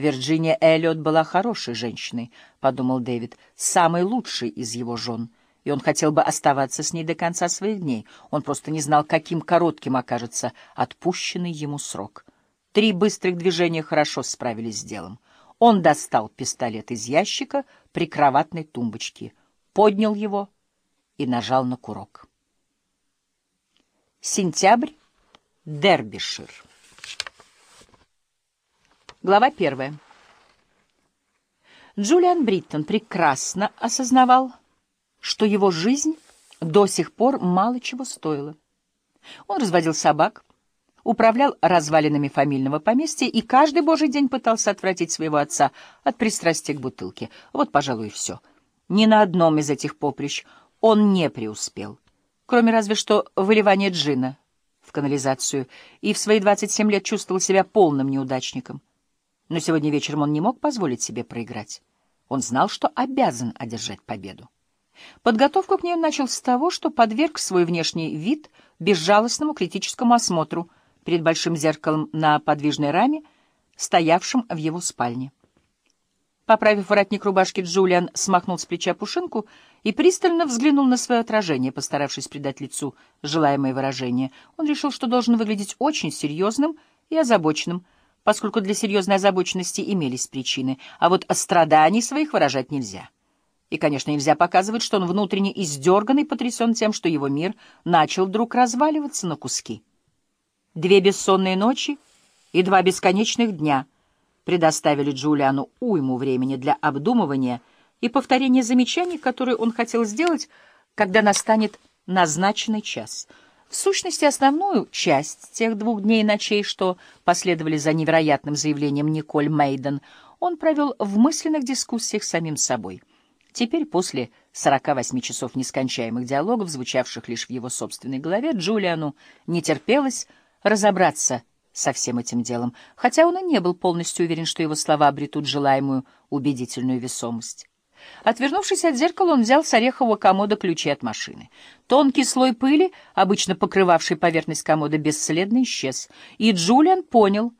Вирджиния Эллиот была хорошей женщиной, — подумал Дэвид, — самой лучшей из его жен, и он хотел бы оставаться с ней до конца своих дней. Он просто не знал, каким коротким окажется отпущенный ему срок. Три быстрых движения хорошо справились с делом. Он достал пистолет из ящика при кроватной тумбочке, поднял его и нажал на курок. Сентябрь, Дербишир. Глава первая. Джулиан Бриттон прекрасно осознавал, что его жизнь до сих пор мало чего стоила. Он разводил собак, управлял развалинами фамильного поместья и каждый божий день пытался отвратить своего отца от пристрастия к бутылке. Вот, пожалуй, и все. Ни на одном из этих поприщ он не преуспел, кроме разве что выливания джина в канализацию, и в свои 27 лет чувствовал себя полным неудачником. Но сегодня вечером он не мог позволить себе проиграть. Он знал, что обязан одержать победу. Подготовку к ней он начал с того, что подверг свой внешний вид безжалостному критическому осмотру перед большим зеркалом на подвижной раме, стоявшим в его спальне. Поправив воротник рубашки, Джулиан смахнул с плеча пушинку и пристально взглянул на свое отражение, постаравшись придать лицу желаемое выражение. Он решил, что должен выглядеть очень серьезным и озабоченным, поскольку для серьезной озабоченности имелись причины, а вот страданий своих выражать нельзя. И, конечно, нельзя показывать, что он внутренне издерган и потрясен тем, что его мир начал вдруг разваливаться на куски. Две бессонные ночи и два бесконечных дня предоставили Джулиану уйму времени для обдумывания и повторения замечаний, которые он хотел сделать, когда настанет назначенный час — в сущности, основную часть тех двух дней и ночей, что последовали за невероятным заявлением Николь Мейден, он провел в мысленных дискуссиях с самим собой. Теперь, после 48 часов нескончаемых диалогов, звучавших лишь в его собственной голове, Джулиану не терпелось разобраться со всем этим делом, хотя он и не был полностью уверен, что его слова обретут желаемую убедительную весомость. Отвернувшись от зеркала, он взял с орехового комода ключи от машины. Тонкий слой пыли, обычно покрывавший поверхность комода, бесследно исчез, и Джулиан понял,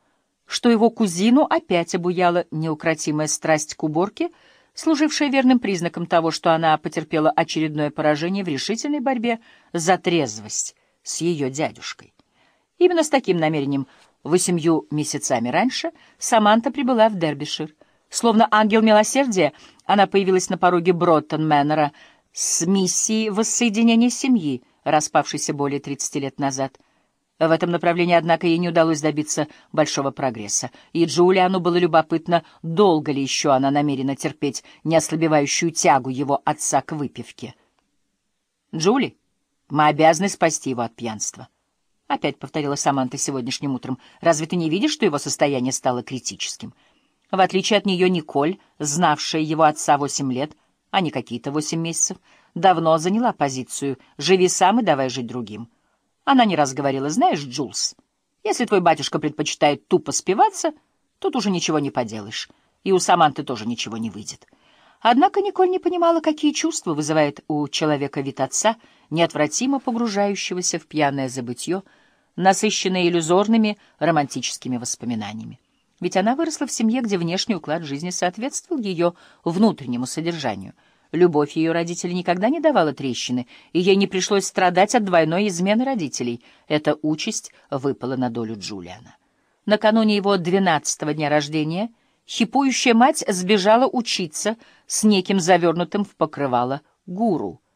что его кузину опять обуяла неукротимая страсть к уборке, служившая верным признаком того, что она потерпела очередное поражение в решительной борьбе за трезвость с ее дядюшкой. Именно с таким намерением восемью месяцами раньше Саманта прибыла в Дербишир. Словно ангел милосердия, она появилась на пороге Броттон-Мэннера с миссией воссоединения семьи, распавшейся более 30 лет назад. В этом направлении, однако, ей не удалось добиться большого прогресса, и Джулиану было любопытно, долго ли еще она намерена терпеть неослабевающую тягу его отца к выпивке. «Джули, мы обязаны спасти его от пьянства». Опять повторила Саманта сегодняшним утром. «Разве ты не видишь, что его состояние стало критическим?» В отличие от нее Николь, знавшая его отца восемь лет, а не какие-то восемь месяцев, давно заняла позицию «живи сам и давай жить другим». Она не раз говорила, знаешь, Джулс, если твой батюшка предпочитает тупо спиваться, тут уже ничего не поделаешь, и у Саманты тоже ничего не выйдет. Однако Николь не понимала, какие чувства вызывает у человека вид отца, неотвратимо погружающегося в пьяное забытье, насыщенное иллюзорными романтическими воспоминаниями. Ведь она выросла в семье, где внешний уклад жизни соответствовал ее внутреннему содержанию. Любовь ее родителей никогда не давала трещины, и ей не пришлось страдать от двойной измены родителей. Эта участь выпала на долю Джулиана. Накануне его двенадцатого дня рождения хипующая мать сбежала учиться с неким завернутым в покрывало гуру —